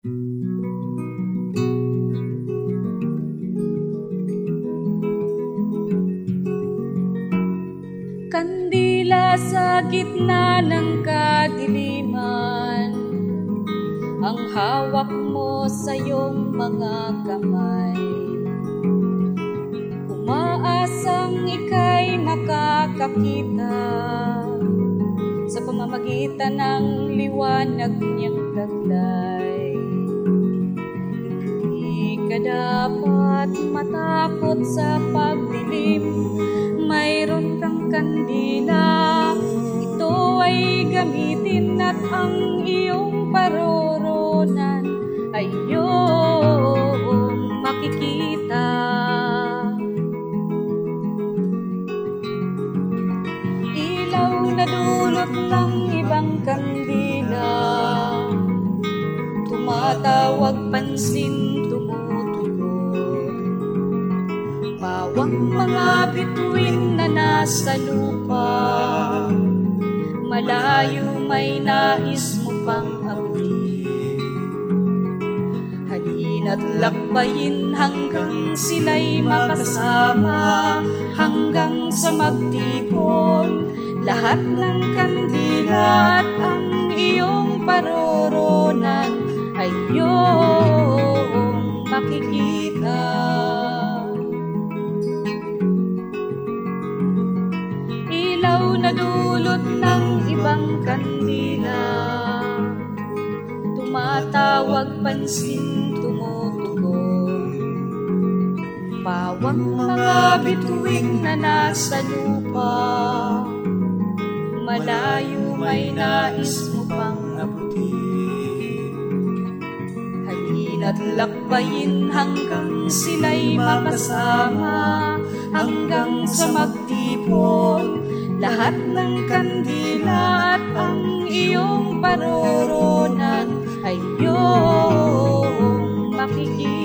Kandila sa gitna ng kadiliman Ang hawak mo sa iyong mga kamay. Umaasang ika'y makakakita Sa pamamagitan ng liwanag niyang taglay ka dapat matakot sa pagdilim Mayroon kang kandila. Ito ay gamitin at ang iyong paroronan Ay iyong makikita. Ilaw na dulot ng ibang kandila Tumatawag pansin tumutugon Pawang mga bituin na nasa lupa Malayo may nais mo pang abutin. Halina't lakbayin hanggang sila'y makasama Hanggang sa magtipon. Lahat ng kandila at ang iyong paroronan Ay iyong makikita. Ilaw na dulot ng ibang kandila. Tumatawag pansin tumutugon Pawang mga bituin na nasa lupa. Malayo may nais mo Halina't lakbayin hanggang sila'y makasama Hanggang sa magtipon. Lahat ng kandila at ang iyong paroronan Ay iyong makikita